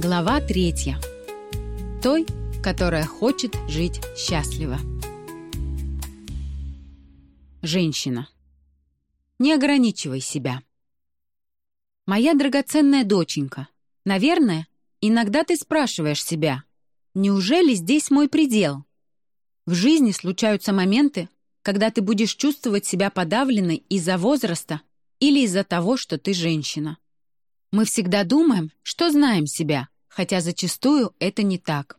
Глава третья. Той, которая хочет жить счастливо. Женщина. Не ограничивай себя. Моя драгоценная доченька, наверное, иногда ты спрашиваешь себя, неужели здесь мой предел? В жизни случаются моменты, когда ты будешь чувствовать себя подавленной из-за возраста или из-за того, что ты женщина. Мы всегда думаем, что знаем себя, хотя зачастую это не так.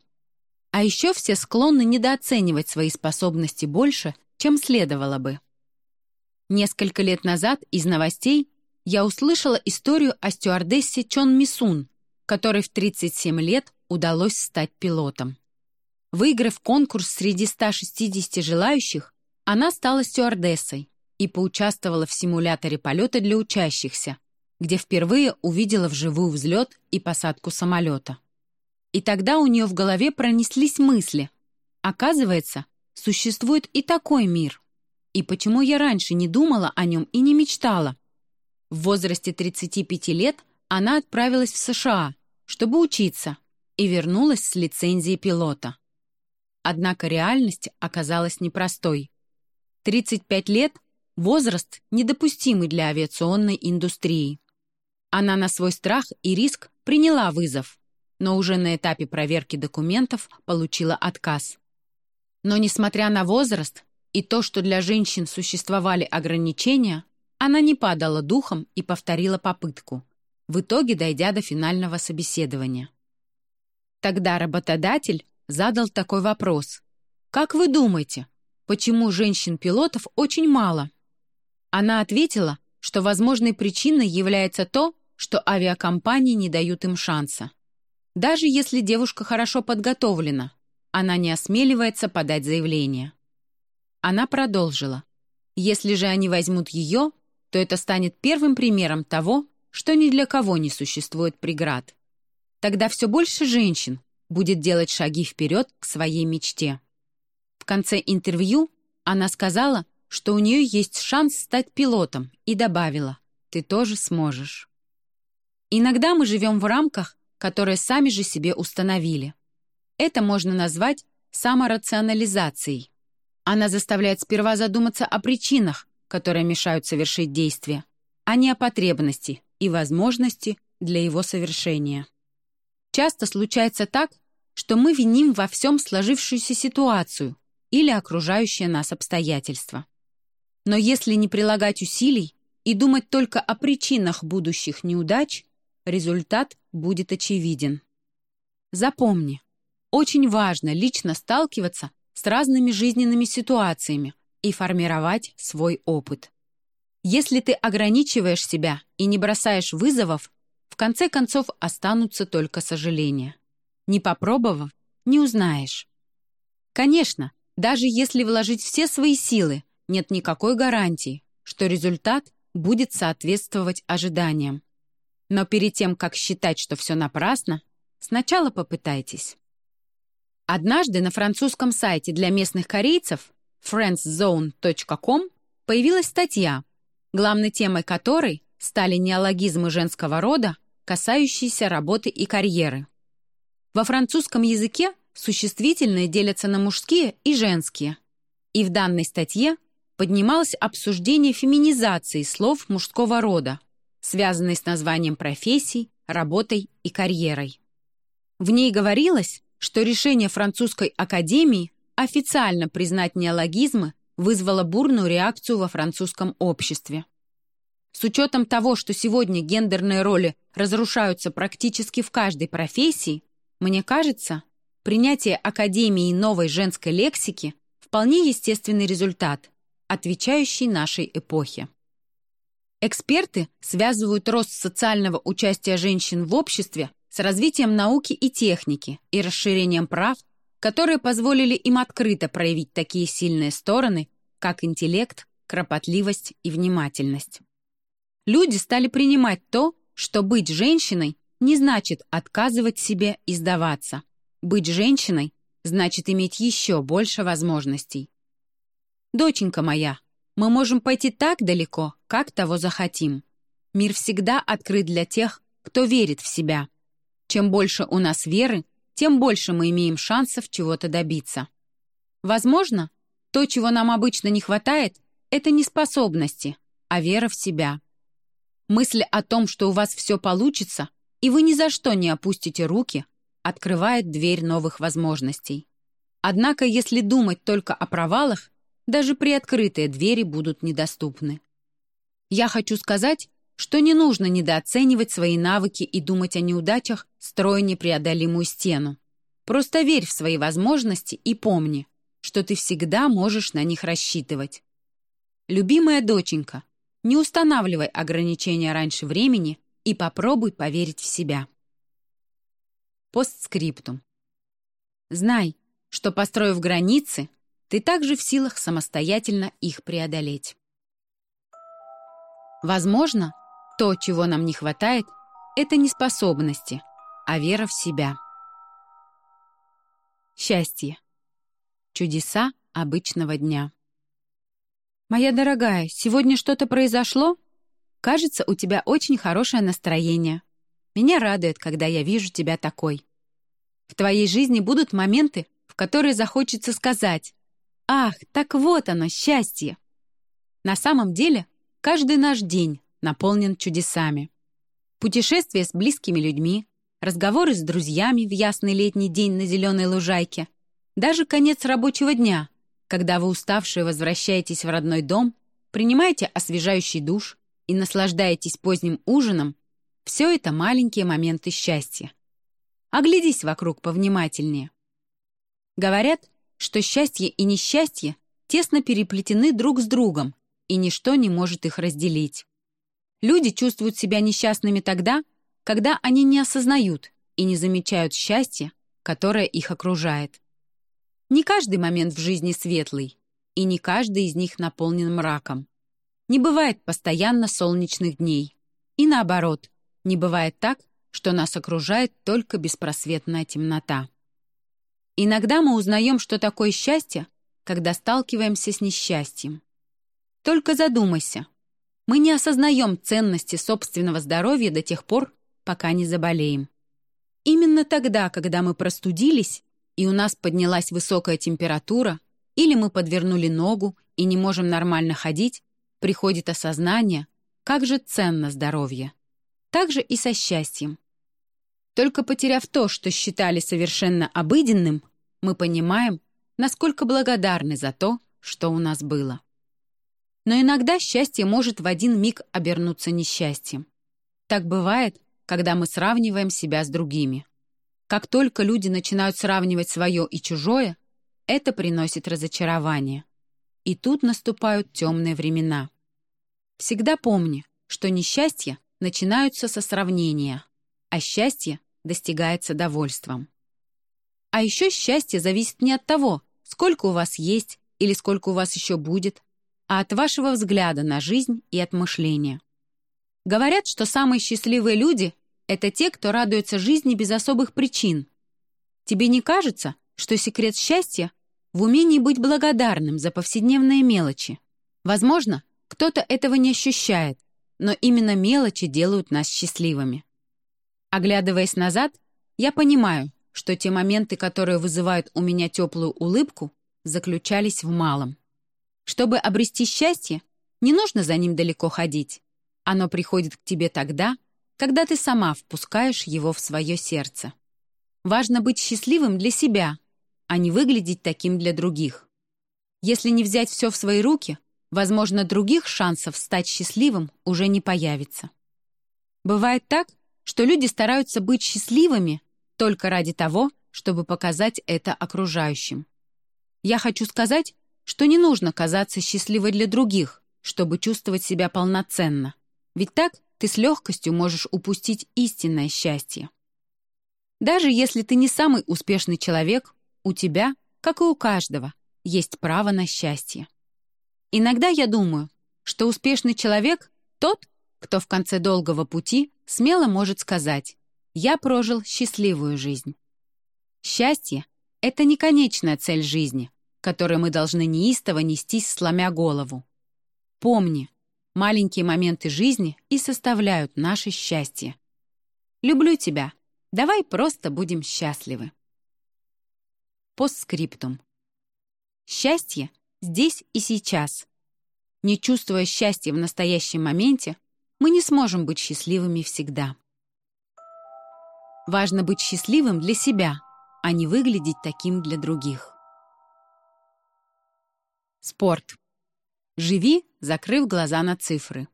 А еще все склонны недооценивать свои способности больше, чем следовало бы. Несколько лет назад из новостей я услышала историю о стюардессе Чон Мисун, которой в 37 лет удалось стать пилотом. Выиграв конкурс среди 160 желающих, она стала стюардессой и поучаствовала в симуляторе полета для учащихся, где впервые увидела вживую взлет и посадку самолета. И тогда у нее в голове пронеслись мысли. Оказывается, существует и такой мир. И почему я раньше не думала о нем и не мечтала? В возрасте 35 лет она отправилась в США, чтобы учиться, и вернулась с лицензией пилота. Однако реальность оказалась непростой. 35 лет — возраст, недопустимый для авиационной индустрии. Она на свой страх и риск приняла вызов, но уже на этапе проверки документов получила отказ. Но несмотря на возраст и то, что для женщин существовали ограничения, она не падала духом и повторила попытку, в итоге дойдя до финального собеседования. Тогда работодатель задал такой вопрос. «Как вы думаете, почему женщин-пилотов очень мало?» Она ответила, что возможной причиной является то, что авиакомпании не дают им шанса. Даже если девушка хорошо подготовлена, она не осмеливается подать заявление. Она продолжила. Если же они возьмут ее, то это станет первым примером того, что ни для кого не существует преград. Тогда все больше женщин будет делать шаги вперед к своей мечте. В конце интервью она сказала, что у нее есть шанс стать пилотом и добавила «ты тоже сможешь». Иногда мы живем в рамках, которые сами же себе установили. Это можно назвать саморационализацией. Она заставляет сперва задуматься о причинах, которые мешают совершить действие, а не о потребности и возможности для его совершения. Часто случается так, что мы виним во всем сложившуюся ситуацию или окружающее нас обстоятельства. Но если не прилагать усилий и думать только о причинах будущих неудач, результат будет очевиден. Запомни, очень важно лично сталкиваться с разными жизненными ситуациями и формировать свой опыт. Если ты ограничиваешь себя и не бросаешь вызовов, в конце концов останутся только сожаления. Не попробовав, не узнаешь. Конечно, даже если вложить все свои силы, нет никакой гарантии, что результат будет соответствовать ожиданиям. Но перед тем, как считать, что все напрасно, сначала попытайтесь. Однажды на французском сайте для местных корейцев friendzone.com появилась статья, главной темой которой стали неологизмы женского рода, касающиеся работы и карьеры. Во французском языке существительные делятся на мужские и женские. И в данной статье поднималось обсуждение феминизации слов мужского рода, связанной с названием профессий, работой и карьерой. В ней говорилось, что решение французской академии официально признать неологизмы вызвало бурную реакцию во французском обществе. С учетом того, что сегодня гендерные роли разрушаются практически в каждой профессии, мне кажется, принятие Академии новой женской лексики вполне естественный результат, отвечающий нашей эпохе. Эксперты связывают рост социального участия женщин в обществе с развитием науки и техники и расширением прав, которые позволили им открыто проявить такие сильные стороны, как интеллект, кропотливость и внимательность. Люди стали принимать то, что быть женщиной не значит отказывать себе и сдаваться. Быть женщиной значит иметь еще больше возможностей. Доченька моя, мы можем пойти так далеко, как того захотим. Мир всегда открыт для тех, кто верит в себя. Чем больше у нас веры, тем больше мы имеем шансов чего-то добиться. Возможно, то, чего нам обычно не хватает, это не способности, а вера в себя. Мысль о том, что у вас все получится, и вы ни за что не опустите руки, открывает дверь новых возможностей. Однако, если думать только о провалах, даже приоткрытые двери будут недоступны. Я хочу сказать, что не нужно недооценивать свои навыки и думать о неудачах, строя непреодолимую стену. Просто верь в свои возможности и помни, что ты всегда можешь на них рассчитывать. Любимая доченька, не устанавливай ограничения раньше времени и попробуй поверить в себя. Постскриптум. Знай, что, построив границы, ты также в силах самостоятельно их преодолеть. Возможно, то, чего нам не хватает, это не способности, а вера в себя. Счастье. Чудеса обычного дня. «Моя дорогая, сегодня что-то произошло? Кажется, у тебя очень хорошее настроение. Меня радует, когда я вижу тебя такой. В твоей жизни будут моменты, в которые захочется сказать «Ах, так вот оно, счастье!» На самом деле, каждый наш день наполнен чудесами. Путешествия с близкими людьми, разговоры с друзьями в ясный летний день на зеленой лужайке, даже конец рабочего дня, когда вы уставшие возвращаетесь в родной дом, принимаете освежающий душ и наслаждаетесь поздним ужином, все это маленькие моменты счастья. Оглядись вокруг повнимательнее. Говорят, что счастье и несчастье тесно переплетены друг с другом, и ничто не может их разделить. Люди чувствуют себя несчастными тогда, когда они не осознают и не замечают счастья, которое их окружает. Не каждый момент в жизни светлый, и не каждый из них наполнен мраком. Не бывает постоянно солнечных дней. И наоборот, не бывает так, что нас окружает только беспросветная темнота. Иногда мы узнаем, что такое счастье, когда сталкиваемся с несчастьем. Только задумайся, мы не осознаем ценности собственного здоровья до тех пор, пока не заболеем. Именно тогда, когда мы простудились, и у нас поднялась высокая температура, или мы подвернули ногу и не можем нормально ходить, приходит осознание, как же ценно здоровье. Так же и со счастьем. Только потеряв то, что считали совершенно обыденным, мы понимаем, насколько благодарны за то, что у нас было. Но иногда счастье может в один миг обернуться несчастьем. Так бывает, когда мы сравниваем себя с другими. Как только люди начинают сравнивать свое и чужое, это приносит разочарование. И тут наступают темные времена. Всегда помни, что несчастья начинаются со сравнения, а счастье достигается довольством. А еще счастье зависит не от того, сколько у вас есть или сколько у вас еще будет, а от вашего взгляда на жизнь и от мышления. Говорят, что самые счастливые люди — это те, кто радуется жизни без особых причин. Тебе не кажется, что секрет счастья в умении быть благодарным за повседневные мелочи? Возможно, кто-то этого не ощущает, но именно мелочи делают нас счастливыми. Оглядываясь назад, я понимаю, что те моменты, которые вызывают у меня теплую улыбку, заключались в малом. Чтобы обрести счастье, не нужно за ним далеко ходить. Оно приходит к тебе тогда, когда ты сама впускаешь его в свое сердце. Важно быть счастливым для себя, а не выглядеть таким для других. Если не взять все в свои руки, возможно, других шансов стать счастливым уже не появится. Бывает так, что люди стараются быть счастливыми только ради того, чтобы показать это окружающим. Я хочу сказать, что не нужно казаться счастливой для других, чтобы чувствовать себя полноценно. Ведь так ты с легкостью можешь упустить истинное счастье. Даже если ты не самый успешный человек, у тебя, как и у каждого, есть право на счастье. Иногда я думаю, что успешный человек — тот, кто в конце долгого пути смело может сказать «Я прожил счастливую жизнь». Счастье — это не конечная цель жизни, которой мы должны неистово нестись, сломя голову. Помни, маленькие моменты жизни и составляют наше счастье. Люблю тебя. Давай просто будем счастливы. Постскриптум. Счастье здесь и сейчас. Не чувствуя счастья в настоящем моменте, мы не сможем быть счастливыми всегда. Важно быть счастливым для себя, а не выглядеть таким для других. Спорт. Живи, закрыв глаза на цифры.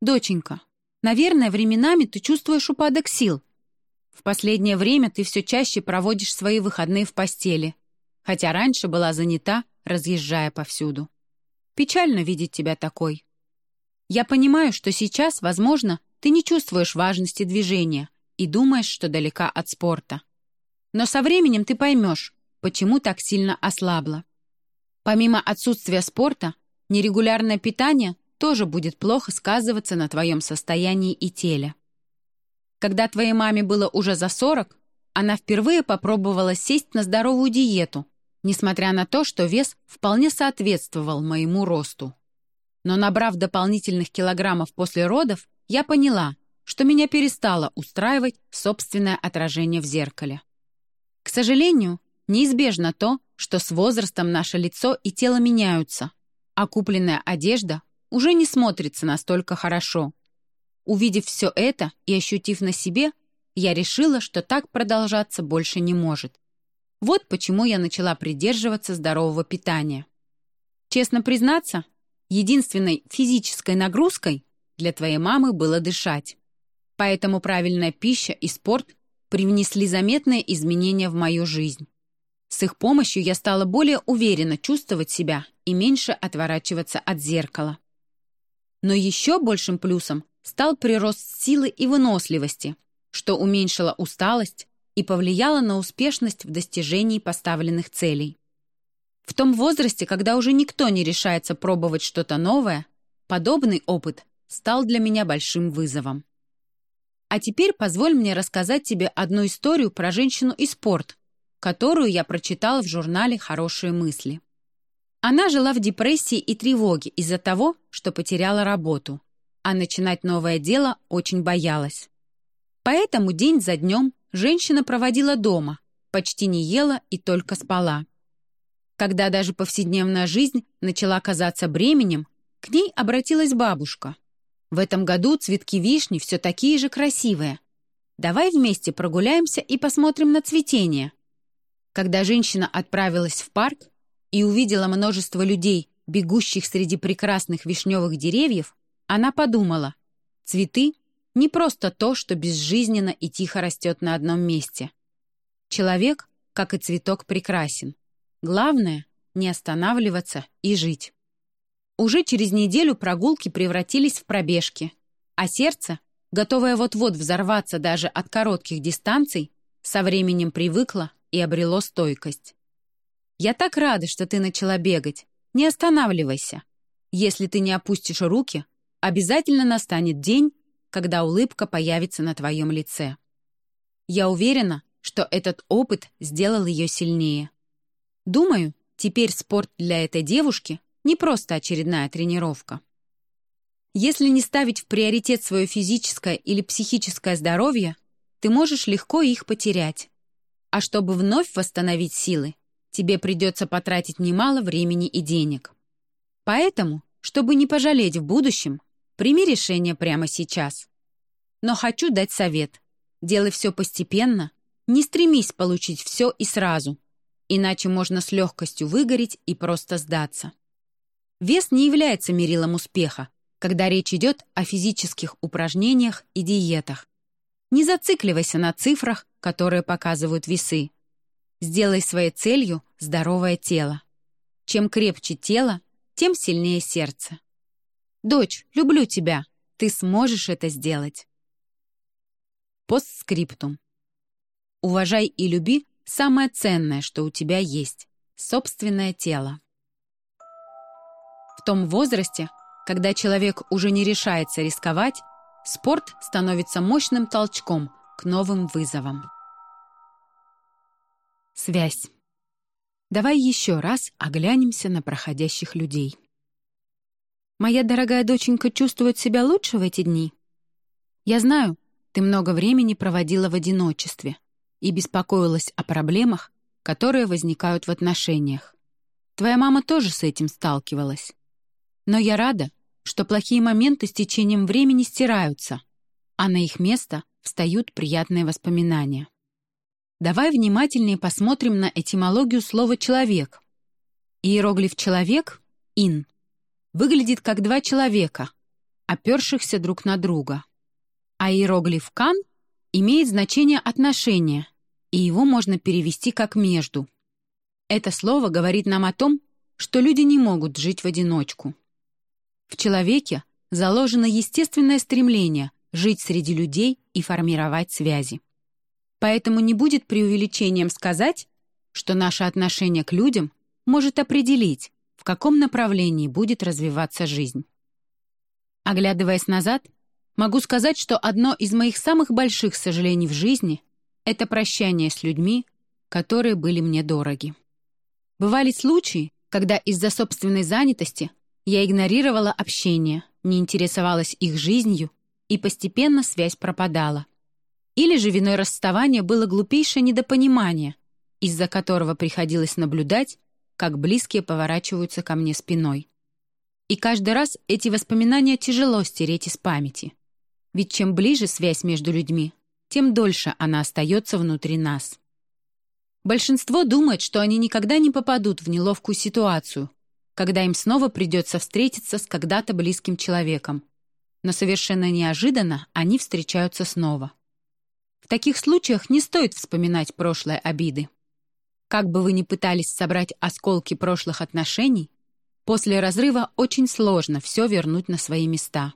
Доченька, наверное, временами ты чувствуешь упадок сил. В последнее время ты все чаще проводишь свои выходные в постели, хотя раньше была занята, разъезжая повсюду. Печально видеть тебя такой. Я понимаю, что сейчас, возможно, ты не чувствуешь важности движения и думаешь, что далека от спорта. Но со временем ты поймешь, почему так сильно ослабла. Помимо отсутствия спорта, нерегулярное питание тоже будет плохо сказываться на твоем состоянии и теле. Когда твоей маме было уже за 40, она впервые попробовала сесть на здоровую диету, несмотря на то, что вес вполне соответствовал моему росту. Но набрав дополнительных килограммов после родов, я поняла, что меня перестало устраивать собственное отражение в зеркале. К сожалению, неизбежно то, что с возрастом наше лицо и тело меняются, а купленная одежда уже не смотрится настолько хорошо. Увидев все это и ощутив на себе, я решила, что так продолжаться больше не может. Вот почему я начала придерживаться здорового питания. Честно признаться, единственной физической нагрузкой для твоей мамы было дышать. Поэтому правильная пища и спорт привнесли заметные изменения в мою жизнь. С их помощью я стала более уверенно чувствовать себя и меньше отворачиваться от зеркала. Но еще большим плюсом стал прирост силы и выносливости, что уменьшило усталость и повлияло на успешность в достижении поставленных целей. В том возрасте, когда уже никто не решается пробовать что-то новое, подобный опыт стал для меня большим вызовом. А теперь позволь мне рассказать тебе одну историю про женщину и спорт, которую я прочитала в журнале «Хорошие мысли». Она жила в депрессии и тревоге из-за того, что потеряла работу, а начинать новое дело очень боялась. Поэтому день за днем женщина проводила дома, почти не ела и только спала. Когда даже повседневная жизнь начала казаться бременем, к ней обратилась бабушка. «В этом году цветки вишни все такие же красивые. Давай вместе прогуляемся и посмотрим на цветение». Когда женщина отправилась в парк и увидела множество людей, бегущих среди прекрасных вишневых деревьев, она подумала, цветы — не просто то, что безжизненно и тихо растет на одном месте. Человек, как и цветок, прекрасен. Главное — не останавливаться и жить. Уже через неделю прогулки превратились в пробежки, а сердце, готовое вот-вот взорваться даже от коротких дистанций, со временем привыкло и обрело стойкость. «Я так рада, что ты начала бегать. Не останавливайся. Если ты не опустишь руки, обязательно настанет день, когда улыбка появится на твоем лице». Я уверена, что этот опыт сделал ее сильнее. Думаю, теперь спорт для этой девушки не просто очередная тренировка. Если не ставить в приоритет свое физическое или психическое здоровье, ты можешь легко их потерять. А чтобы вновь восстановить силы, тебе придется потратить немало времени и денег. Поэтому, чтобы не пожалеть в будущем, прими решение прямо сейчас. Но хочу дать совет. Делай все постепенно, не стремись получить все и сразу, иначе можно с легкостью выгореть и просто сдаться. Вес не является мерилом успеха, когда речь идет о физических упражнениях и диетах. Не зацикливайся на цифрах, которые показывают весы. Сделай своей целью здоровое тело. Чем крепче тело, тем сильнее сердце. «Дочь, люблю тебя. Ты сможешь это сделать». Постскриптум. Уважай и люби самое ценное, что у тебя есть — собственное тело. В том возрасте, когда человек уже не решается рисковать, спорт становится мощным толчком к новым вызовам. Связь. Давай еще раз оглянемся на проходящих людей. Моя дорогая доченька чувствует себя лучше в эти дни? Я знаю, Ты много времени проводила в одиночестве и беспокоилась о проблемах, которые возникают в отношениях. Твоя мама тоже с этим сталкивалась. Но я рада, что плохие моменты с течением времени стираются, а на их место встают приятные воспоминания. Давай внимательнее посмотрим на этимологию слова «человек». Иероглиф «человек» — «ин» выглядит как два человека, опершихся друг на друга. А иероглиф «кан» имеет значение отношения, и его можно перевести как «между». Это слово говорит нам о том, что люди не могут жить в одиночку. В человеке заложено естественное стремление жить среди людей и формировать связи. Поэтому не будет преувеличением сказать, что наше отношение к людям может определить, в каком направлении будет развиваться жизнь. Оглядываясь назад, могу сказать, что одно из моих самых больших сожалений в жизни — это прощание с людьми, которые были мне дороги. Бывали случаи, когда из-за собственной занятости я игнорировала общение, не интересовалась их жизнью, и постепенно связь пропадала. Или же виной расставания было глупейшее недопонимание, из-за которого приходилось наблюдать, как близкие поворачиваются ко мне спиной. И каждый раз эти воспоминания тяжело стереть из памяти. Ведь чем ближе связь между людьми, тем дольше она остается внутри нас. Большинство думает, что они никогда не попадут в неловкую ситуацию, когда им снова придется встретиться с когда-то близким человеком. Но совершенно неожиданно они встречаются снова. В таких случаях не стоит вспоминать прошлые обиды. Как бы вы ни пытались собрать осколки прошлых отношений, после разрыва очень сложно все вернуть на свои места.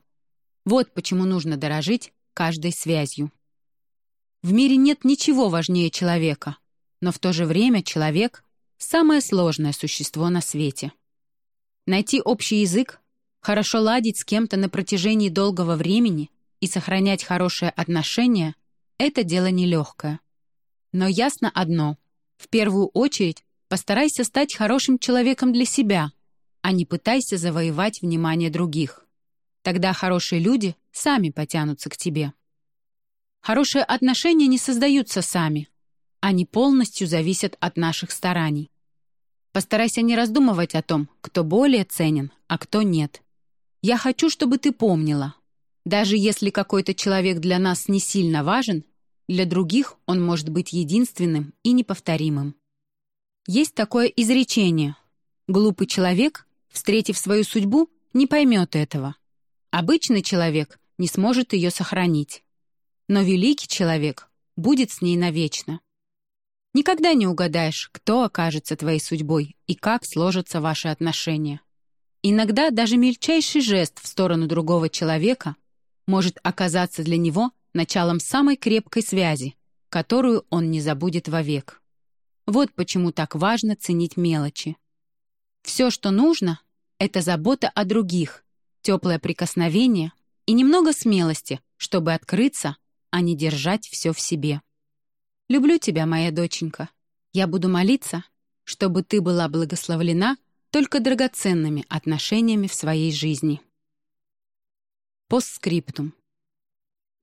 Вот почему нужно дорожить каждой связью. В мире нет ничего важнее человека, но в то же время человек — самое сложное существо на свете. Найти общий язык, хорошо ладить с кем-то на протяжении долгого времени и сохранять хорошие отношения — это дело нелегкое. Но ясно одно — в первую очередь постарайся стать хорошим человеком для себя, а не пытайся завоевать внимание других. Тогда хорошие люди сами потянутся к тебе. Хорошие отношения не создаются сами. Они полностью зависят от наших стараний. Постарайся не раздумывать о том, кто более ценен, а кто нет. Я хочу, чтобы ты помнила. Даже если какой-то человек для нас не сильно важен, для других он может быть единственным и неповторимым. Есть такое изречение. Глупый человек, встретив свою судьбу, не поймет этого. Обычный человек не сможет ее сохранить. Но великий человек будет с ней навечно. Никогда не угадаешь, кто окажется твоей судьбой и как сложатся ваши отношения. Иногда даже мельчайший жест в сторону другого человека может оказаться для него началом самой крепкой связи, которую он не забудет вовек. Вот почему так важно ценить мелочи. Все, что нужно, это забота о других, теплое прикосновение и немного смелости, чтобы открыться, а не держать все в себе. Люблю тебя, моя доченька. Я буду молиться, чтобы ты была благословлена только драгоценными отношениями в своей жизни. Постскриптум.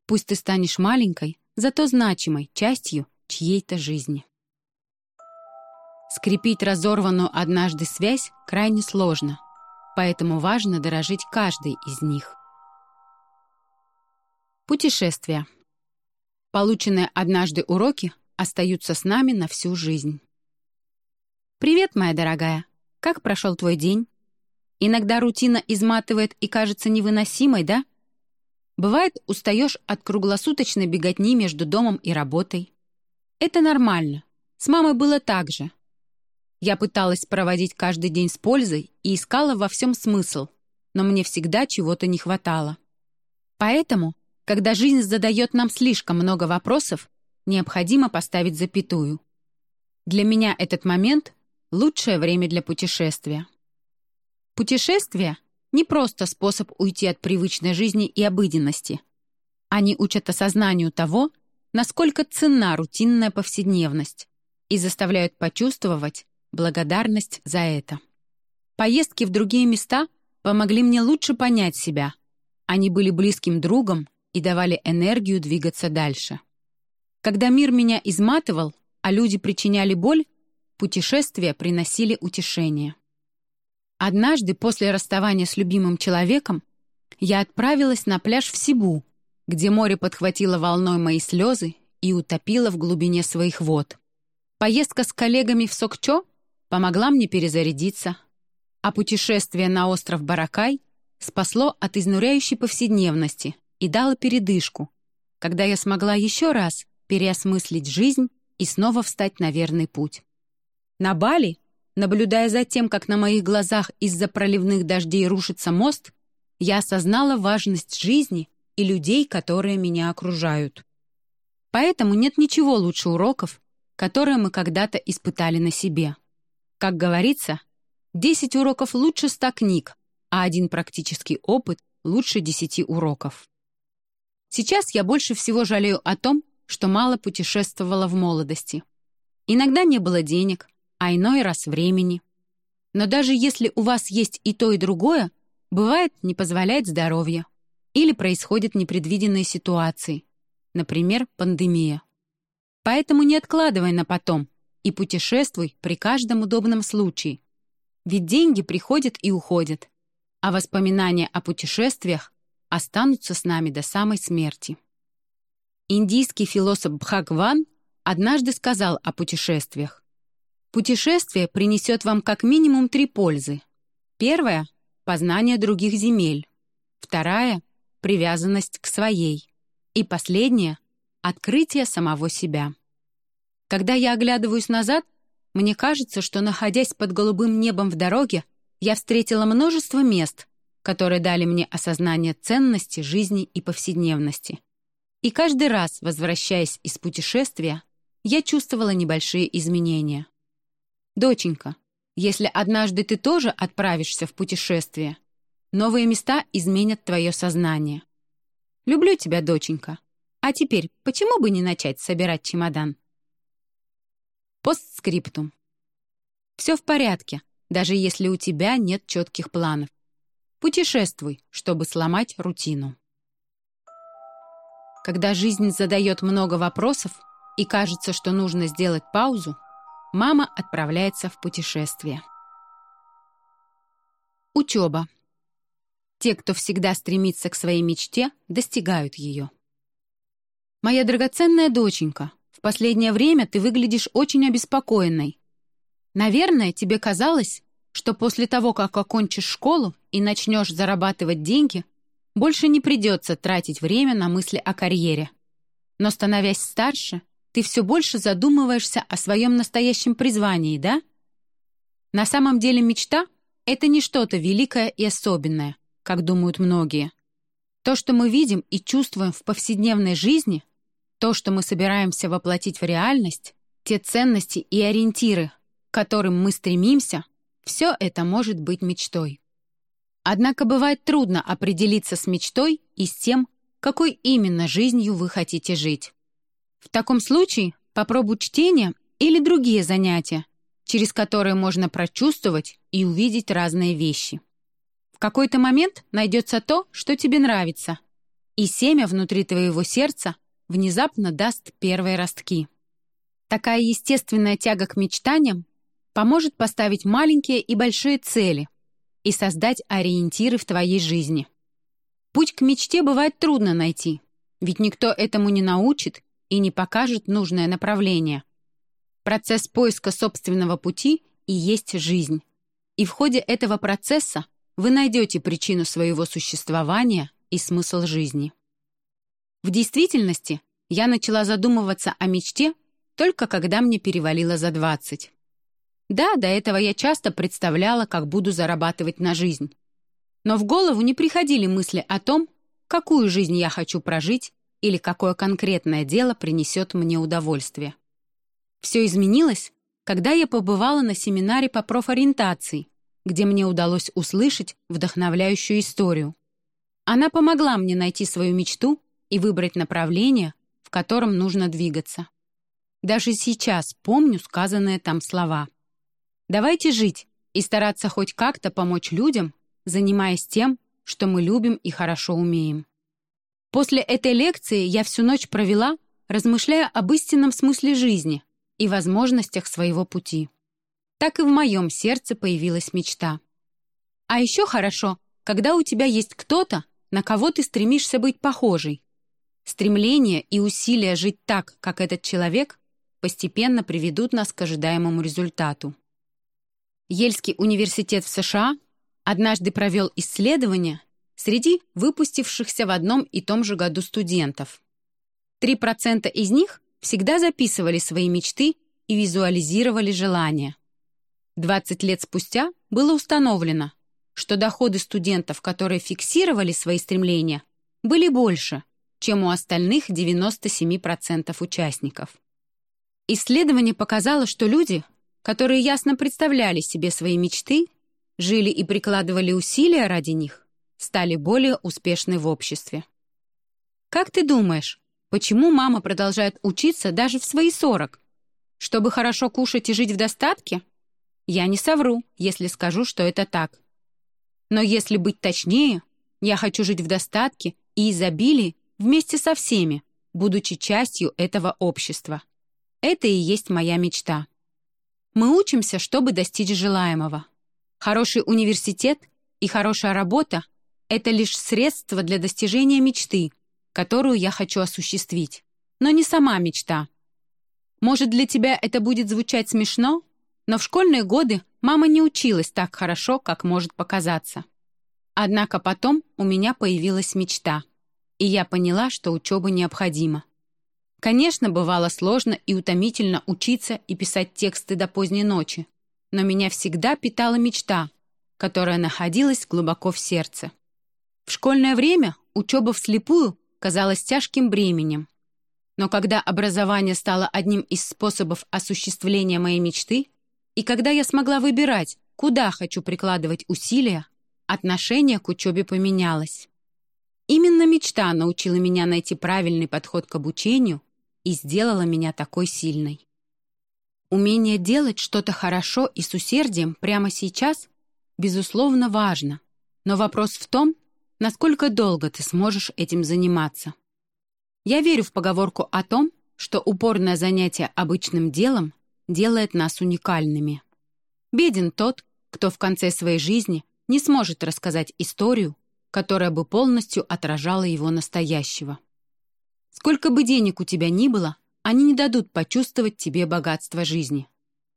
Пусть ты станешь маленькой, зато значимой частью чьей-то жизни. Скрепить разорванную однажды связь крайне сложно, поэтому важно дорожить каждой из них. Путешествия. Полученные однажды уроки остаются с нами на всю жизнь. «Привет, моя дорогая. Как прошел твой день? Иногда рутина изматывает и кажется невыносимой, да? Бывает, устаешь от круглосуточной беготни между домом и работой. Это нормально. С мамой было так же. Я пыталась проводить каждый день с пользой и искала во всем смысл, но мне всегда чего-то не хватало. Поэтому когда жизнь задает нам слишком много вопросов, необходимо поставить запятую. Для меня этот момент — лучшее время для путешествия. Путешествия — не просто способ уйти от привычной жизни и обыденности. Они учат осознанию того, насколько ценна рутинная повседневность и заставляют почувствовать благодарность за это. Поездки в другие места помогли мне лучше понять себя. Они были близким другом и давали энергию двигаться дальше. Когда мир меня изматывал, а люди причиняли боль, путешествия приносили утешение. Однажды после расставания с любимым человеком я отправилась на пляж в Сибу, где море подхватило волной мои слезы и утопило в глубине своих вод. Поездка с коллегами в Сокчо помогла мне перезарядиться, а путешествие на остров Баракай спасло от изнуряющей повседневности и дало передышку, когда я смогла еще раз переосмыслить жизнь и снова встать на верный путь. На Бали, наблюдая за тем, как на моих глазах из-за проливных дождей рушится мост, я осознала важность жизни и людей, которые меня окружают. Поэтому нет ничего лучше уроков, которые мы когда-то испытали на себе. Как говорится, 10 уроков лучше 100 книг, а один практический опыт лучше 10 уроков. Сейчас я больше всего жалею о том, что мало путешествовала в молодости. Иногда не было денег, а иной раз времени. Но даже если у вас есть и то, и другое, бывает, не позволяет здоровье. Или происходят непредвиденные ситуации, например, пандемия. Поэтому не откладывай на потом и путешествуй при каждом удобном случае. Ведь деньги приходят и уходят, а воспоминания о путешествиях останутся с нами до самой смерти. Индийский философ Бхагван однажды сказал о путешествиях. Путешествие принесет вам как минимум три пользы. Первая — познание других земель. Вторая — привязанность к своей. И последняя — открытие самого себя. Когда я оглядываюсь назад, мне кажется, что, находясь под голубым небом в дороге, я встретила множество мест, которые дали мне осознание ценности жизни и повседневности. И каждый раз, возвращаясь из путешествия, я чувствовала небольшие изменения. «Доченька, если однажды ты тоже отправишься в путешествие, новые места изменят твое сознание. Люблю тебя, доченька. А теперь почему бы не начать собирать чемодан?» Постскриптум. Все в порядке, даже если у тебя нет четких планов. Путешествуй, чтобы сломать рутину. Когда жизнь задает много вопросов и кажется, что нужно сделать паузу, мама отправляется в путешествие. Учеба. Те, кто всегда стремится к своей мечте, достигают ее. Моя драгоценная доченька, в последнее время ты выглядишь очень обеспокоенной. Наверное, тебе казалось, что после того, как окончишь школу и начнешь зарабатывать деньги, больше не придется тратить время на мысли о карьере. Но, становясь старше, ты все больше задумываешься о своем настоящем призвании, да? На самом деле мечта — это не что-то великое и особенное, как думают многие. То, что мы видим и чувствуем в повседневной жизни, то, что мы собираемся воплотить в реальность, те ценности и ориентиры, к которым мы стремимся, все это может быть мечтой. Однако бывает трудно определиться с мечтой и с тем, какой именно жизнью вы хотите жить. В таком случае попробуй чтение или другие занятия, через которые можно прочувствовать и увидеть разные вещи. В какой-то момент найдется то, что тебе нравится, и семя внутри твоего сердца внезапно даст первые ростки. Такая естественная тяга к мечтаниям поможет поставить маленькие и большие цели, и создать ориентиры в твоей жизни. Путь к мечте бывает трудно найти, ведь никто этому не научит и не покажет нужное направление. Процесс поиска собственного пути и есть жизнь. И в ходе этого процесса вы найдете причину своего существования и смысл жизни. В действительности я начала задумываться о мечте только когда мне перевалило за 20. Да, до этого я часто представляла, как буду зарабатывать на жизнь. Но в голову не приходили мысли о том, какую жизнь я хочу прожить или какое конкретное дело принесет мне удовольствие. Все изменилось, когда я побывала на семинаре по профориентации, где мне удалось услышать вдохновляющую историю. Она помогла мне найти свою мечту и выбрать направление, в котором нужно двигаться. Даже сейчас помню сказанные там слова — Давайте жить и стараться хоть как-то помочь людям, занимаясь тем, что мы любим и хорошо умеем. После этой лекции я всю ночь провела, размышляя об истинном смысле жизни и возможностях своего пути. Так и в моем сердце появилась мечта. А еще хорошо, когда у тебя есть кто-то, на кого ты стремишься быть похожей. Стремление и усилия жить так, как этот человек, постепенно приведут нас к ожидаемому результату. Ельский университет в США однажды провел исследование среди выпустившихся в одном и том же году студентов. 3% из них всегда записывали свои мечты и визуализировали желания. 20 лет спустя было установлено, что доходы студентов, которые фиксировали свои стремления, были больше, чем у остальных 97% участников. Исследование показало, что люди, которые ясно представляли себе свои мечты, жили и прикладывали усилия ради них, стали более успешны в обществе. Как ты думаешь, почему мама продолжает учиться даже в свои 40? Чтобы хорошо кушать и жить в достатке? Я не совру, если скажу, что это так. Но если быть точнее, я хочу жить в достатке и изобилии вместе со всеми, будучи частью этого общества. Это и есть моя мечта. Мы учимся, чтобы достичь желаемого. Хороший университет и хорошая работа — это лишь средство для достижения мечты, которую я хочу осуществить, но не сама мечта. Может, для тебя это будет звучать смешно, но в школьные годы мама не училась так хорошо, как может показаться. Однако потом у меня появилась мечта, и я поняла, что учеба необходима. Конечно, бывало сложно и утомительно учиться и писать тексты до поздней ночи, но меня всегда питала мечта, которая находилась глубоко в сердце. В школьное время учеба вслепую казалась тяжким бременем. Но когда образование стало одним из способов осуществления моей мечты, и когда я смогла выбирать, куда хочу прикладывать усилия, отношение к учебе поменялось. Именно мечта научила меня найти правильный подход к обучению и сделала меня такой сильной. Умение делать что-то хорошо и с усердием прямо сейчас, безусловно, важно. Но вопрос в том, насколько долго ты сможешь этим заниматься. Я верю в поговорку о том, что упорное занятие обычным делом делает нас уникальными. Беден тот, кто в конце своей жизни не сможет рассказать историю, которая бы полностью отражала его настоящего. Сколько бы денег у тебя ни было, они не дадут почувствовать тебе богатство жизни.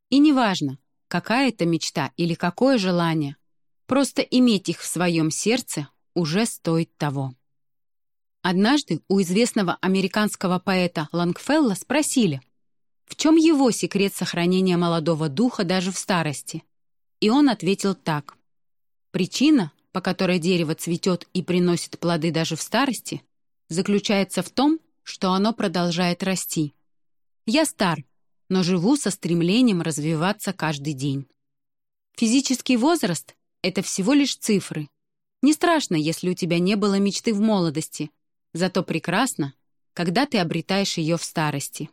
И неважно, какая это мечта или какое желание, просто иметь их в своем сердце уже стоит того. Однажды у известного американского поэта Лангфелла спросили, в чем его секрет сохранения молодого духа даже в старости. И он ответил так. Причина, по которой дерево цветет и приносит плоды даже в старости, заключается в том, что оно продолжает расти. Я стар, но живу со стремлением развиваться каждый день. Физический возраст — это всего лишь цифры. Не страшно, если у тебя не было мечты в молодости, зато прекрасно, когда ты обретаешь ее в старости.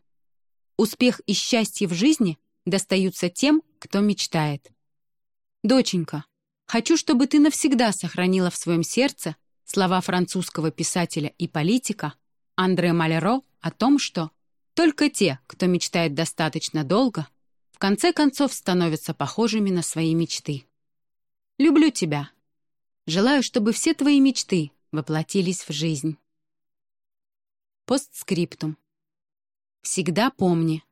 Успех и счастье в жизни достаются тем, кто мечтает. Доченька, хочу, чтобы ты навсегда сохранила в своем сердце слова французского писателя и политика Андре Малеро о том, что только те, кто мечтает достаточно долго, в конце концов становятся похожими на свои мечты. Люблю тебя. Желаю, чтобы все твои мечты воплотились в жизнь. Постскриптум. Всегда помни,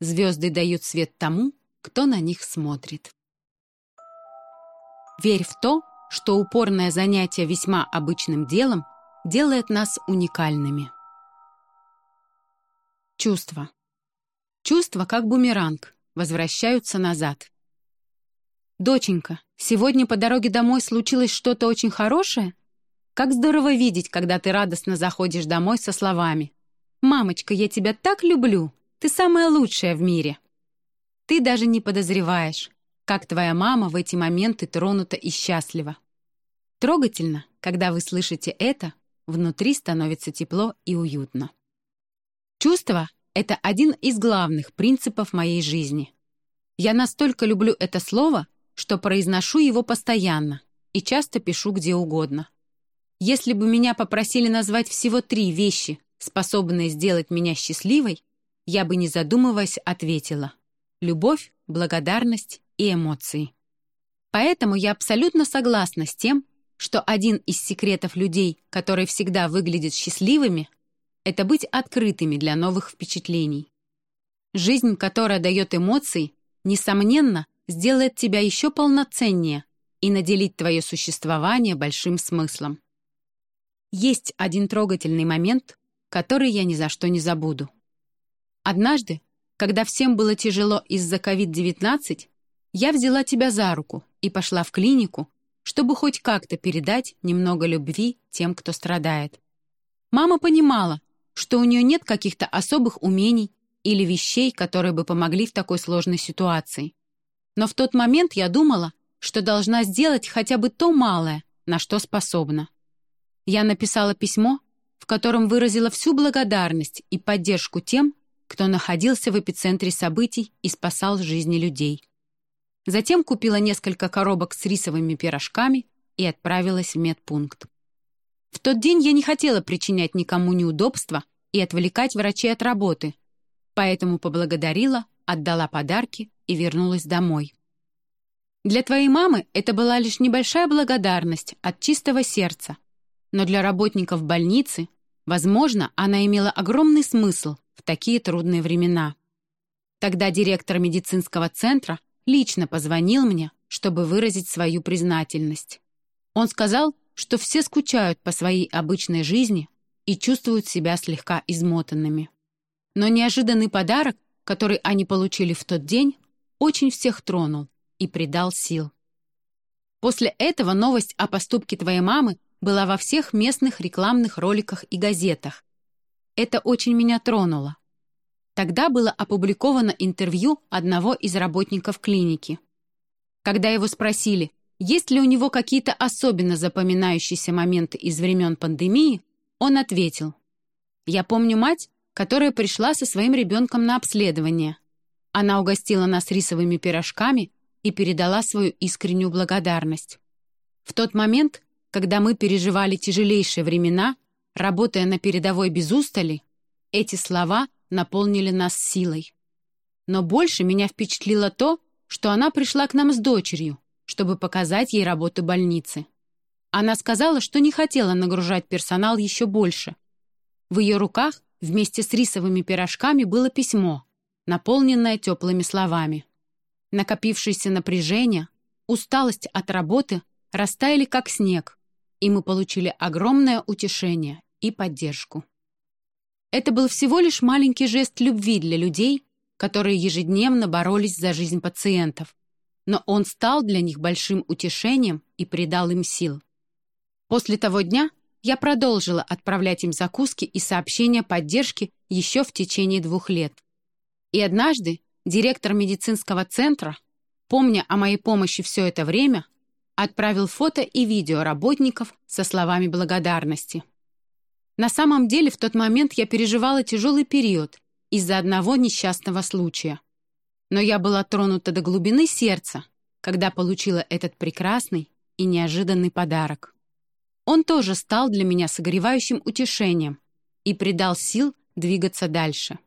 звезды дают свет тому, кто на них смотрит. Верь в то, что упорное занятие весьма обычным делом делает нас уникальными. Чувства. Чувства, как бумеранг, возвращаются назад. «Доченька, сегодня по дороге домой случилось что-то очень хорошее? Как здорово видеть, когда ты радостно заходишь домой со словами «Мамочка, я тебя так люблю! Ты самая лучшая в мире!» Ты даже не подозреваешь, как твоя мама в эти моменты тронута и счастлива. Трогательно, когда вы слышите это, внутри становится тепло и уютно. Чувство — это один из главных принципов моей жизни. Я настолько люблю это слово, что произношу его постоянно и часто пишу где угодно. Если бы меня попросили назвать всего три вещи, способные сделать меня счастливой, я бы, не задумываясь, ответила. Любовь, благодарность и эмоции. Поэтому я абсолютно согласна с тем, что один из секретов людей, которые всегда выглядят счастливыми, это быть открытыми для новых впечатлений. Жизнь, которая дает эмоции, несомненно, сделает тебя еще полноценнее и наделит твое существование большим смыслом. Есть один трогательный момент, который я ни за что не забуду. Однажды, когда всем было тяжело из-за COVID-19, я взяла тебя за руку и пошла в клинику, чтобы хоть как-то передать немного любви тем, кто страдает. Мама понимала, что у нее нет каких-то особых умений или вещей, которые бы помогли в такой сложной ситуации. Но в тот момент я думала, что должна сделать хотя бы то малое, на что способна. Я написала письмо, в котором выразила всю благодарность и поддержку тем, кто находился в эпицентре событий и спасал жизни людей. Затем купила несколько коробок с рисовыми пирожками и отправилась в медпункт. В тот день я не хотела причинять никому неудобства и отвлекать врачей от работы, поэтому поблагодарила, отдала подарки и вернулась домой. Для твоей мамы это была лишь небольшая благодарность от чистого сердца, но для работников больницы, возможно, она имела огромный смысл в такие трудные времена. Тогда директор медицинского центра лично позвонил мне, чтобы выразить свою признательность. Он сказал, что все скучают по своей обычной жизни и чувствуют себя слегка измотанными. Но неожиданный подарок, который они получили в тот день, очень всех тронул и придал сил. После этого новость о поступке твоей мамы была во всех местных рекламных роликах и газетах, это очень меня тронуло. Тогда было опубликовано интервью одного из работников клиники. Когда его спросили, есть ли у него какие-то особенно запоминающиеся моменты из времен пандемии, он ответил, «Я помню мать, которая пришла со своим ребенком на обследование. Она угостила нас рисовыми пирожками и передала свою искреннюю благодарность. В тот момент, когда мы переживали тяжелейшие времена, Работая на передовой без устали, эти слова наполнили нас силой. Но больше меня впечатлило то, что она пришла к нам с дочерью, чтобы показать ей работу больницы. Она сказала, что не хотела нагружать персонал еще больше. В ее руках вместе с рисовыми пирожками было письмо, наполненное теплыми словами. Накопившееся напряжение, усталость от работы растаяли как снег, и мы получили огромное утешение и поддержку. Это был всего лишь маленький жест любви для людей, которые ежедневно боролись за жизнь пациентов, но он стал для них большим утешением и придал им сил. После того дня я продолжила отправлять им закуски и сообщения поддержки еще в течение двух лет. И однажды директор медицинского центра, помня о моей помощи все это время, отправил фото и видео работников со словами благодарности. На самом деле в тот момент я переживала тяжелый период из-за одного несчастного случая. Но я была тронута до глубины сердца, когда получила этот прекрасный и неожиданный подарок. Он тоже стал для меня согревающим утешением и придал сил двигаться дальше.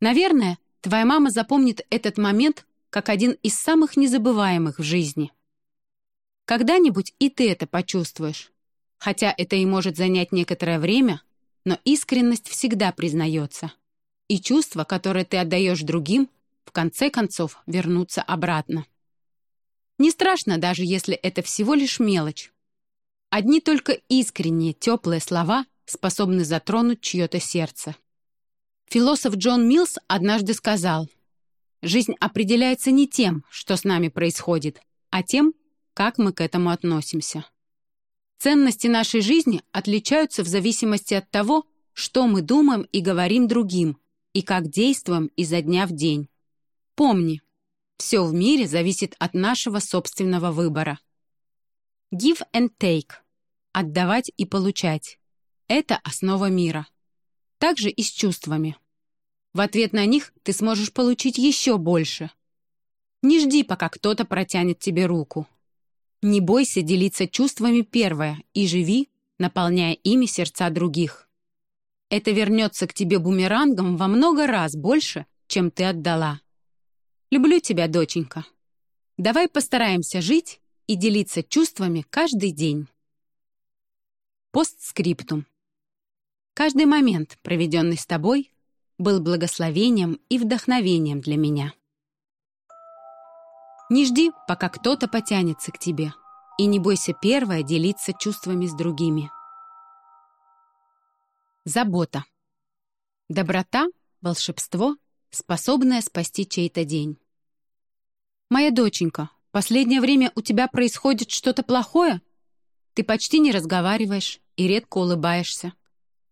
Наверное, твоя мама запомнит этот момент как один из самых незабываемых в жизни. Когда-нибудь и ты это почувствуешь. Хотя это и может занять некоторое время, но искренность всегда признается. И чувства, которые ты отдаешь другим, в конце концов вернутся обратно. Не страшно, даже если это всего лишь мелочь. Одни только искренние, теплые слова способны затронуть чье-то сердце. Философ Джон Милс однажды сказал, «Жизнь определяется не тем, что с нами происходит, а тем, как мы к этому относимся. Ценности нашей жизни отличаются в зависимости от того, что мы думаем и говорим другим, и как действуем изо дня в день. Помни, все в мире зависит от нашего собственного выбора. Give and take – отдавать и получать – это основа мира. Также и с чувствами. В ответ на них ты сможешь получить еще больше. Не жди, пока кто-то протянет тебе руку. Не бойся делиться чувствами первое и живи, наполняя ими сердца других. Это вернется к тебе бумерангом во много раз больше, чем ты отдала. Люблю тебя, доченька. Давай постараемся жить и делиться чувствами каждый день. Постскриптум. Каждый момент, проведенный с тобой, был благословением и вдохновением для меня. Не жди, пока кто-то потянется к тебе, и не бойся первое делиться чувствами с другими. Забота. Доброта, волшебство, способное спасти чей-то день. «Моя доченька, последнее время у тебя происходит что-то плохое? Ты почти не разговариваешь и редко улыбаешься.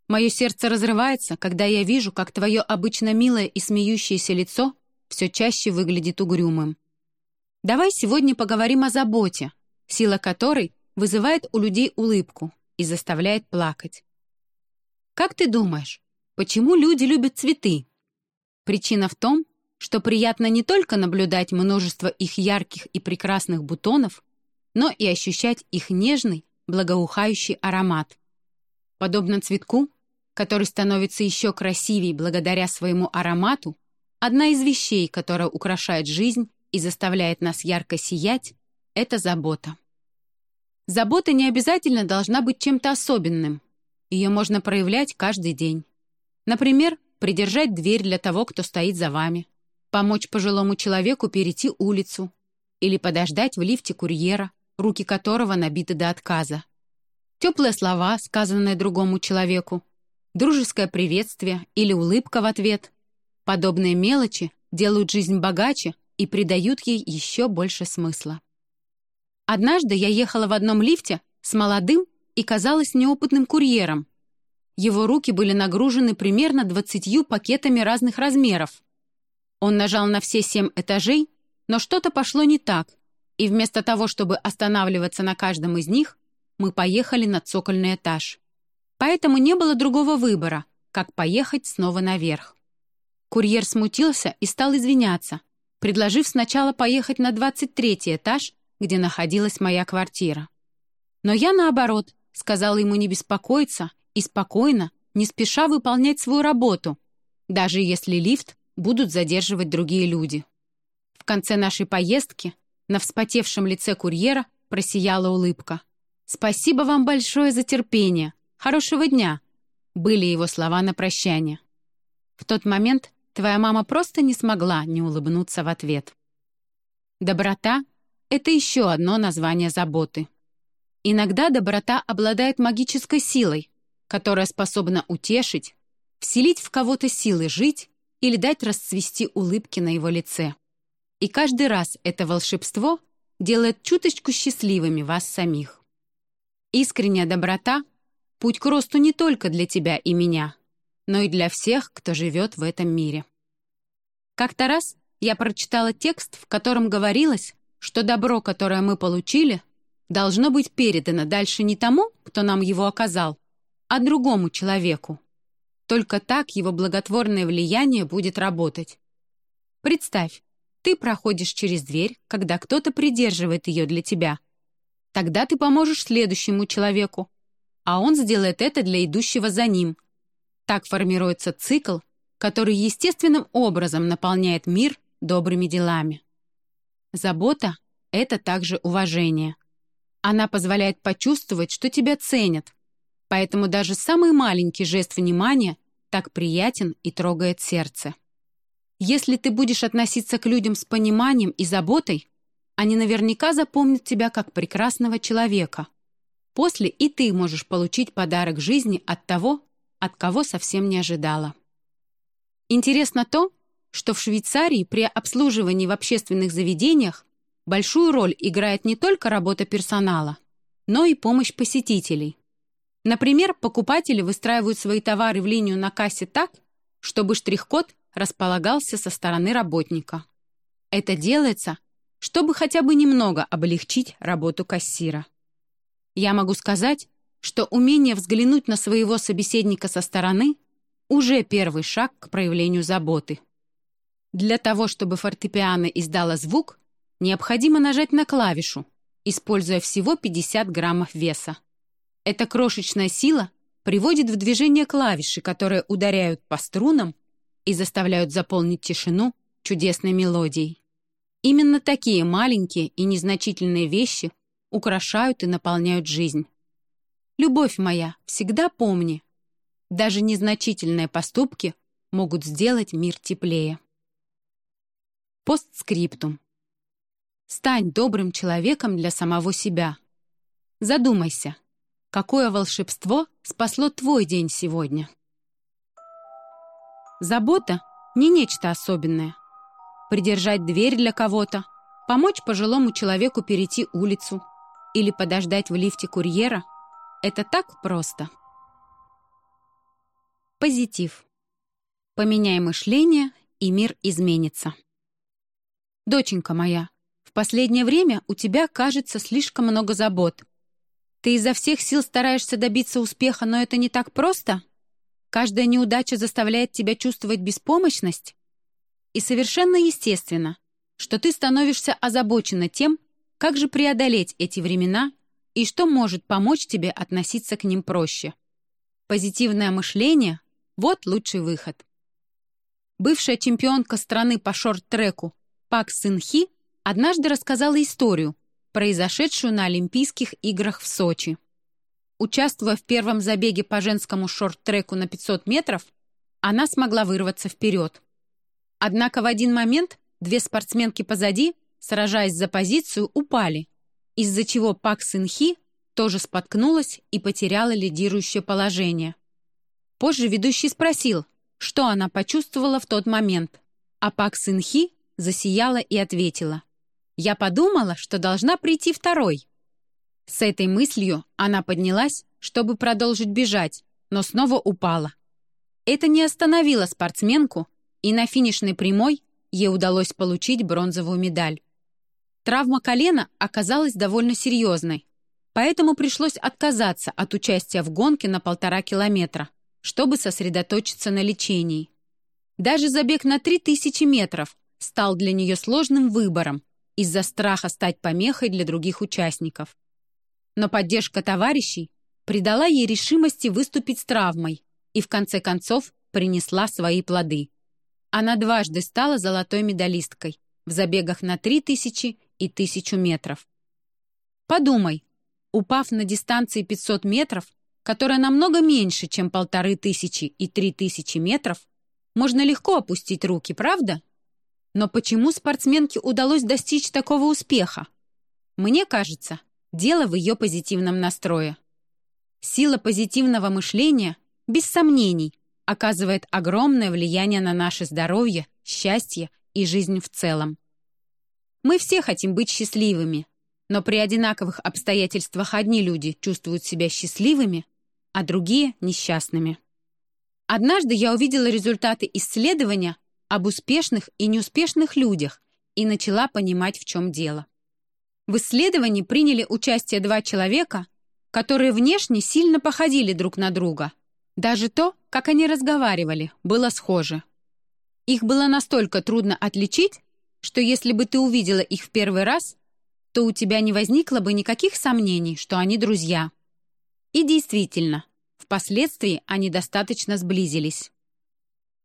Мое сердце разрывается, когда я вижу, как твое обычно милое и смеющееся лицо все чаще выглядит угрюмым. Давай сегодня поговорим о заботе, сила которой вызывает у людей улыбку и заставляет плакать. Как ты думаешь, почему люди любят цветы? Причина в том, что приятно не только наблюдать множество их ярких и прекрасных бутонов, но и ощущать их нежный, благоухающий аромат. Подобно цветку, который становится еще красивее благодаря своему аромату, одна из вещей, которая украшает жизнь и заставляет нас ярко сиять, это забота. Забота не обязательно должна быть чем-то особенным. Ее можно проявлять каждый день. Например, придержать дверь для того, кто стоит за вами, помочь пожилому человеку перейти улицу или подождать в лифте курьера, руки которого набиты до отказа. Теплые слова, сказанные другому человеку, дружеское приветствие или улыбка в ответ. Подобные мелочи делают жизнь богаче и придают ей еще больше смысла. Однажды я ехала в одном лифте с молодым и казалось неопытным курьером. Его руки были нагружены примерно двадцатью пакетами разных размеров. Он нажал на все семь этажей, но что-то пошло не так, и вместо того, чтобы останавливаться на каждом из них, мы поехали на цокольный этаж. Поэтому не было другого выбора, как поехать снова наверх. Курьер смутился и стал извиняться, предложив сначала поехать на 23 этаж, где находилась моя квартира. Но я, наоборот, сказала ему не беспокоиться и спокойно, не спеша выполнять свою работу, даже если лифт будут задерживать другие люди. В конце нашей поездки на вспотевшем лице курьера просияла улыбка. «Спасибо вам большое за терпение. Хорошего дня!» были его слова на прощание. В тот момент твоя мама просто не смогла не улыбнуться в ответ. Доброта — это еще одно название заботы. Иногда доброта обладает магической силой, которая способна утешить, вселить в кого-то силы жить или дать расцвести улыбки на его лице. И каждый раз это волшебство делает чуточку счастливыми вас самих. Искренняя доброта — путь к росту не только для тебя и меня, но и для всех, кто живет в этом мире. Как-то раз я прочитала текст, в котором говорилось, что добро, которое мы получили, должно быть передано дальше не тому, кто нам его оказал, а другому человеку. Только так его благотворное влияние будет работать. Представь, ты проходишь через дверь, когда кто-то придерживает ее для тебя. Тогда ты поможешь следующему человеку, а он сделает это для идущего за ним. Так формируется цикл, который естественным образом наполняет мир добрыми делами. Забота — это также уважение — она позволяет почувствовать, что тебя ценят. Поэтому даже самый маленький жест внимания так приятен и трогает сердце. Если ты будешь относиться к людям с пониманием и заботой, они наверняка запомнят тебя как прекрасного человека. После и ты можешь получить подарок жизни от того, от кого совсем не ожидала. Интересно то, что в Швейцарии при обслуживании в общественных заведениях большую роль играет не только работа персонала, но и помощь посетителей. Например, покупатели выстраивают свои товары в линию на кассе так, чтобы штрих-код располагался со стороны работника. Это делается, чтобы хотя бы немного облегчить работу кассира. Я могу сказать, что умение взглянуть на своего собеседника со стороны уже первый шаг к проявлению заботы. Для того, чтобы фортепиано издало звук, необходимо нажать на клавишу, используя всего 50 граммов веса. Эта крошечная сила приводит в движение клавиши, которые ударяют по струнам и заставляют заполнить тишину чудесной мелодией. Именно такие маленькие и незначительные вещи украшают и наполняют жизнь. Любовь моя, всегда помни, даже незначительные поступки могут сделать мир теплее. Постскриптум. Стань добрым человеком для самого себя. Задумайся, какое волшебство спасло твой день сегодня. Забота — не нечто особенное. Придержать дверь для кого-то, помочь пожилому человеку перейти улицу или подождать в лифте курьера — это так просто. Позитив. Поменяй мышление, и мир изменится. Доченька моя, в последнее время у тебя, кажется, слишком много забот. Ты изо всех сил стараешься добиться успеха, но это не так просто? Каждая неудача заставляет тебя чувствовать беспомощность? И совершенно естественно, что ты становишься озабочена тем, как же преодолеть эти времена и что может помочь тебе относиться к ним проще. Позитивное мышление вот лучший выход. Бывшая чемпионка страны по шорт-треку Пак Сынхи однажды рассказала историю, произошедшую на Олимпийских играх в Сочи. Участвуя в первом забеге по женскому шорт-треку на 500 метров, она смогла вырваться вперед. Однако в один момент две спортсменки позади, сражаясь за позицию, упали, из-за чего Пак Сынхи тоже споткнулась и потеряла лидирующее положение. Позже ведущий спросил, что она почувствовала в тот момент, а Пак Сынхи засияла и ответила. «Я подумала, что должна прийти второй». С этой мыслью она поднялась, чтобы продолжить бежать, но снова упала. Это не остановило спортсменку, и на финишной прямой ей удалось получить бронзовую медаль. Травма колена оказалась довольно серьезной, поэтому пришлось отказаться от участия в гонке на полтора километра чтобы сосредоточиться на лечении. Даже забег на 3000 метров стал для нее сложным выбором из-за страха стать помехой для других участников. Но поддержка товарищей придала ей решимости выступить с травмой и в конце концов принесла свои плоды. Она дважды стала золотой медалисткой в забегах на 3000 и 1000 метров. Подумай, упав на дистанции 500 метров, которая намного меньше, чем полторы тысячи и три тысячи метров, можно легко опустить руки, правда? Но почему спортсменке удалось достичь такого успеха? Мне кажется, дело в ее позитивном настрое. Сила позитивного мышления, без сомнений, оказывает огромное влияние на наше здоровье, счастье и жизнь в целом. Мы все хотим быть счастливыми, но при одинаковых обстоятельствах одни люди чувствуют себя счастливыми, а другие — несчастными. Однажды я увидела результаты исследования об успешных и неуспешных людях и начала понимать, в чем дело. В исследовании приняли участие два человека, которые внешне сильно походили друг на друга. Даже то, как они разговаривали, было схоже. Их было настолько трудно отличить, что если бы ты увидела их в первый раз, то у тебя не возникло бы никаких сомнений, что они друзья. И действительно, впоследствии они достаточно сблизились.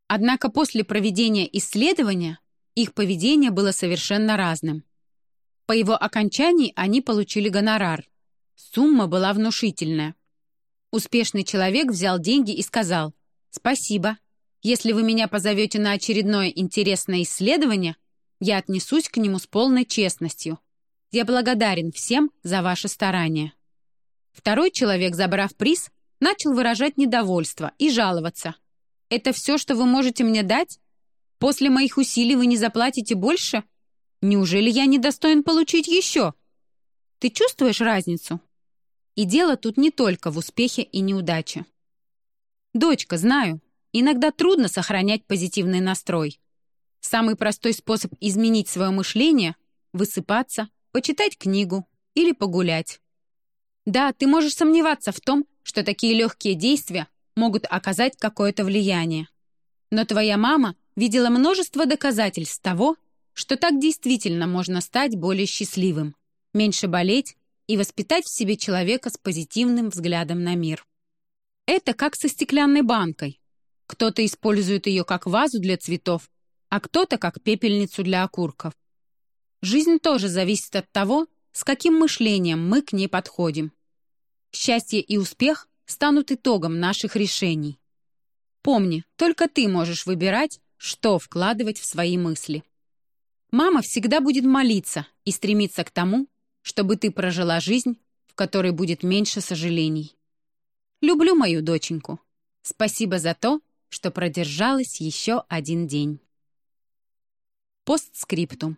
Однако после проведения исследования их поведение было совершенно разным. По его окончании они получили гонорар. Сумма была внушительная. Успешный человек взял деньги и сказал «Спасибо. Если вы меня позовете на очередное интересное исследование, я отнесусь к нему с полной честностью. Я благодарен всем за ваши старания». Второй человек, забрав приз, начал выражать недовольство и жаловаться. «Это все, что вы можете мне дать? После моих усилий вы не заплатите больше? Неужели я не достоин получить еще? Ты чувствуешь разницу?» И дело тут не только в успехе и неудаче. «Дочка, знаю, иногда трудно сохранять позитивный настрой. Самый простой способ изменить свое мышление — высыпаться, почитать книгу или погулять. Да, ты можешь сомневаться в том, что такие легкие действия могут оказать какое-то влияние. Но твоя мама видела множество доказательств того, что так действительно можно стать более счастливым, меньше болеть и воспитать в себе человека с позитивным взглядом на мир. Это как со стеклянной банкой. Кто-то использует ее как вазу для цветов, а кто-то как пепельницу для окурков. Жизнь тоже зависит от того, с каким мышлением мы к ней подходим. Счастье и успех станут итогом наших решений. Помни, только ты можешь выбирать, что вкладывать в свои мысли. Мама всегда будет молиться и стремиться к тому, чтобы ты прожила жизнь, в которой будет меньше сожалений. Люблю мою доченьку. Спасибо за то, что продержалась еще один день. Постскриптум.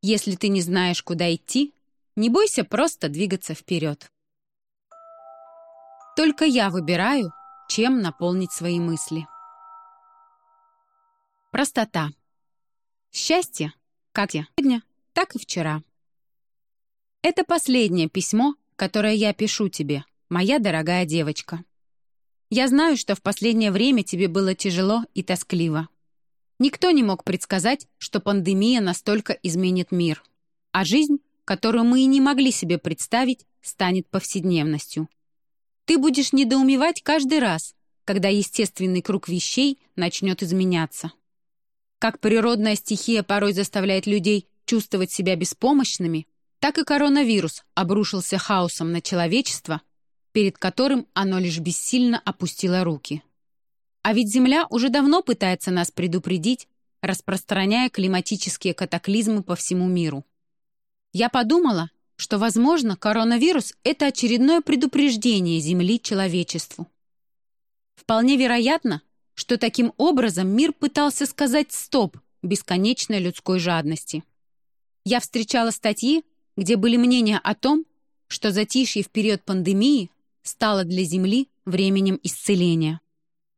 Если ты не знаешь, куда идти, не бойся просто двигаться вперед. Только я выбираю, чем наполнить свои мысли. Простота. Счастье, как сегодня, так и вчера. Это последнее письмо, которое я пишу тебе, моя дорогая девочка. Я знаю, что в последнее время тебе было тяжело и тоскливо. Никто не мог предсказать, что пандемия настолько изменит мир, а жизнь, которую мы и не могли себе представить, станет повседневностью. Ты будешь недоумевать каждый раз, когда естественный круг вещей начнет изменяться. Как природная стихия порой заставляет людей чувствовать себя беспомощными, так и коронавирус обрушился хаосом на человечество перед которым оно лишь бессильно опустило руки. А ведь Земля уже давно пытается нас предупредить, распространяя климатические катаклизмы по всему миру. Я подумала, что, возможно, коронавирус — это очередное предупреждение Земли человечеству. Вполне вероятно, что таким образом мир пытался сказать «стоп» бесконечной людской жадности. Я встречала статьи, где были мнения о том, что затишье в период пандемии стало для Земли временем исцеления.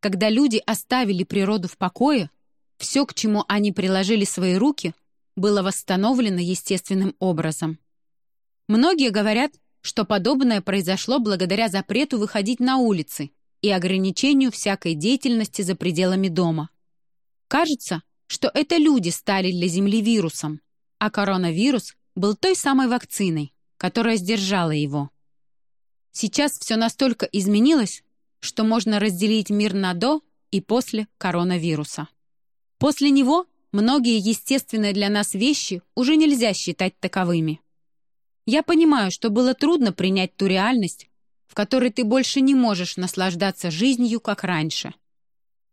Когда люди оставили природу в покое, все, к чему они приложили свои руки, было восстановлено естественным образом. Многие говорят, что подобное произошло благодаря запрету выходить на улицы и ограничению всякой деятельности за пределами дома. Кажется, что это люди стали для Земли вирусом, а коронавирус был той самой вакциной, которая сдержала его. Сейчас все настолько изменилось, что можно разделить мир на до и после коронавируса. После него многие естественные для нас вещи уже нельзя считать таковыми. Я понимаю, что было трудно принять ту реальность, в которой ты больше не можешь наслаждаться жизнью, как раньше.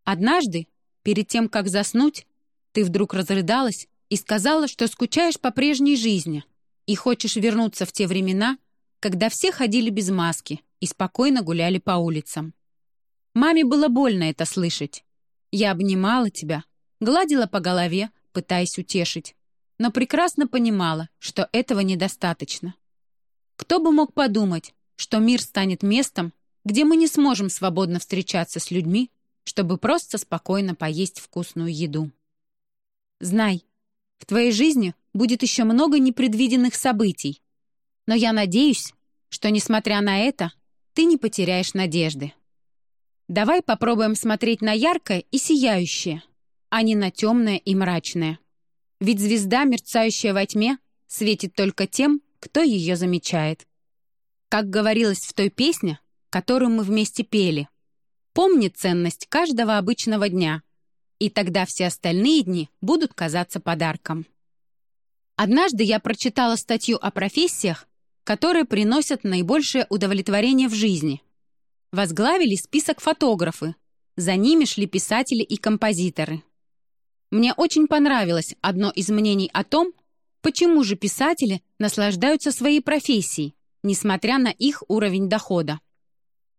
Однажды, перед тем, как заснуть, ты вдруг разрыдалась и сказала, что скучаешь по прежней жизни и хочешь вернуться в те времена, когда все ходили без маски и спокойно гуляли по улицам. Маме было больно это слышать. Я обнимала тебя, гладила по голове, пытаясь утешить, но прекрасно понимала, что этого недостаточно. Кто бы мог подумать, что мир станет местом, где мы не сможем свободно встречаться с людьми, чтобы просто спокойно поесть вкусную еду. Знай, в твоей жизни будет еще много непредвиденных событий, но я надеюсь, что, несмотря на это, ты не потеряешь надежды. Давай попробуем смотреть на яркое и сияющее, а не на темное и мрачное. Ведь звезда, мерцающая во тьме, светит только тем, кто ее замечает. Как говорилось в той песне, которую мы вместе пели, помни ценность каждого обычного дня, и тогда все остальные дни будут казаться подарком. Однажды я прочитала статью о профессиях, которые приносят наибольшее удовлетворение в жизни. Возглавили список фотографы, за ними шли писатели и композиторы. Мне очень понравилось одно из мнений о том, почему же писатели наслаждаются своей профессией, несмотря на их уровень дохода.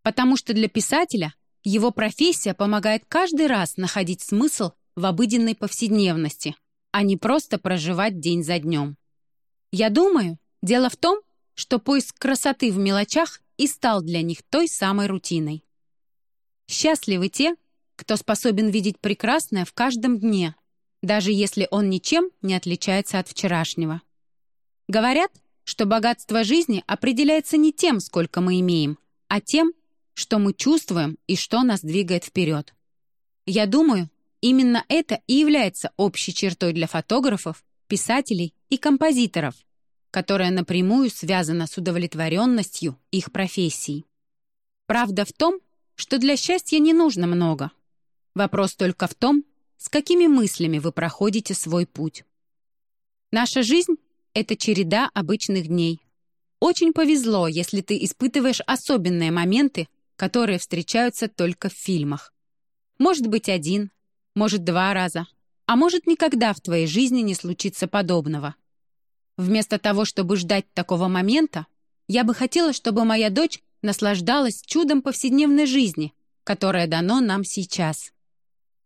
Потому что для писателя его профессия помогает каждый раз находить смысл в обыденной повседневности, а не просто проживать день за днем. Я думаю, дело в том, что поиск красоты в мелочах и стал для них той самой рутиной. Счастливы те, кто способен видеть прекрасное в каждом дне, даже если он ничем не отличается от вчерашнего. Говорят, что богатство жизни определяется не тем, сколько мы имеем, а тем, что мы чувствуем и что нас двигает вперед. Я думаю, именно это и является общей чертой для фотографов, писателей и композиторов – которая напрямую связана с удовлетворенностью их профессий. Правда в том, что для счастья не нужно много. Вопрос только в том, с какими мыслями вы проходите свой путь. Наша жизнь — это череда обычных дней. Очень повезло, если ты испытываешь особенные моменты, которые встречаются только в фильмах. Может быть, один, может, два раза, а может, никогда в твоей жизни не случится подобного. Вместо того, чтобы ждать такого момента, я бы хотела, чтобы моя дочь наслаждалась чудом повседневной жизни, которое дано нам сейчас.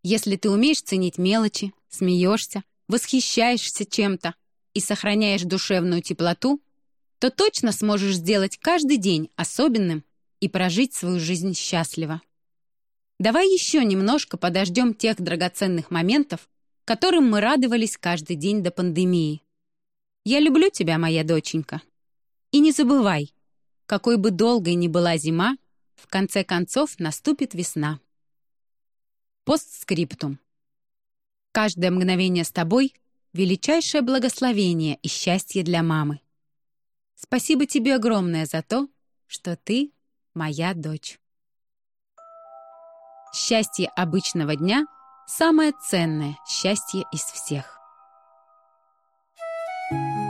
Если ты умеешь ценить мелочи, смеешься, восхищаешься чем-то и сохраняешь душевную теплоту, то точно сможешь сделать каждый день особенным и прожить свою жизнь счастливо. Давай еще немножко подождем тех драгоценных моментов, которым мы радовались каждый день до пандемии. Я люблю тебя, моя доченька. И не забывай, какой бы долгой ни была зима, в конце концов наступит весна. Постскриптум. Каждое мгновение с тобой — величайшее благословение и счастье для мамы. Спасибо тебе огромное за то, что ты моя дочь. Счастье обычного дня — самое ценное счастье из всех. thank you